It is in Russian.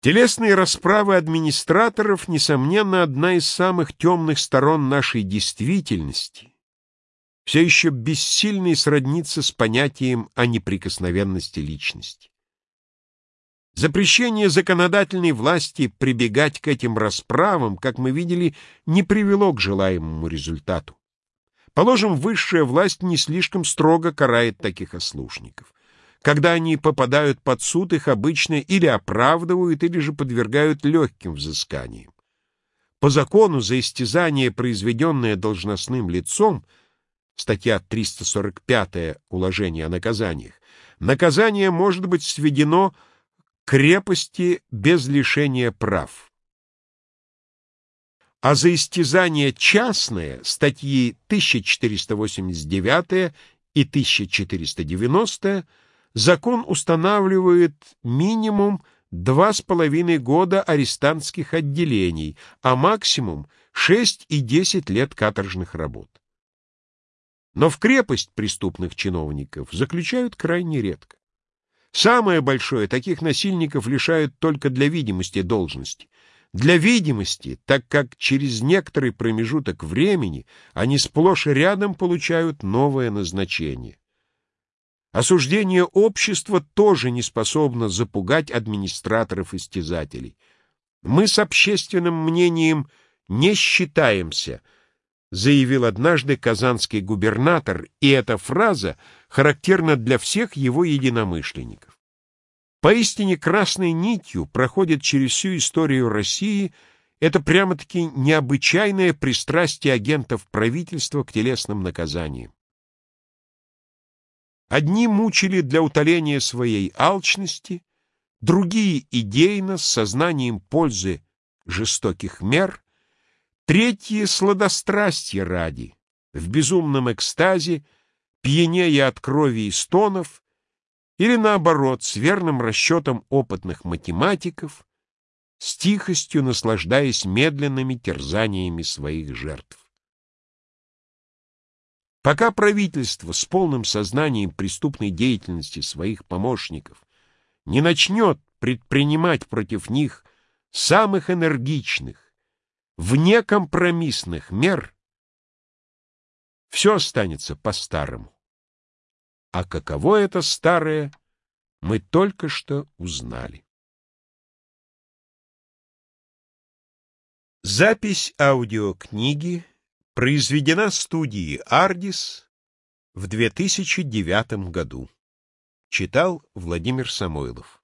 Телесные расправы администраторов, несомненно, одна из самых темных сторон нашей действительности, все еще бессильной сродниться с понятием о неприкосновенности личности. Запрещение законодательной власти прибегать к этим расправам, как мы видели, не привело к желаемому результату. Положим, высшая власть не слишком строго карает таких ослушников. Когда они попадают под суд, их обычно или оправдывают, или же подвергают легким взысканиям. По закону за истязание, произведенное должностным лицом, статья 345 уложения о наказаниях, наказание может быть сведено к крепости без лишения прав. А за истязание частное статьи 1489 и 1490 закон устанавливает минимум два с половиной года арестантских отделений, а максимум шесть и десять лет каторжных работ. Но в крепость преступных чиновников заключают крайне редко. Самое большое таких насильников лишают только для видимости должности. Для видимости, так как через некоторый промежуток времени они сплошь и рядом получают новое назначение. Осуждение общества тоже не способно запугать администраторов-истязателей. Мы с общественным мнением не считаемся, заявил однажды казанский губернатор, и эта фраза характерна для всех его единомышленников. Поистине красной нитью проходит через всю историю России это прямо-таки необычайное пристрастие агентов правительства к телесным наказаниям. Одни мучили для утоления своей алчности, другие идейно, с сознанием пользы жестоких мер, третьи — сладострастья ради, в безумном экстазе, пьянея от крови и стонов, или, наоборот, с верным расчетом опытных математиков, с тихостью наслаждаясь медленными терзаниями своих жертв. Пока правительство с полным сознанием преступной деятельности своих помощников не начнет предпринимать против них самых энергичных, внекомпромиссных мер, все останется по-старому. А каково это старое, мы только что узнали. Запись аудиокниги Произведена студией «Ардис» в 2009 году. Читал Владимир Самойлов.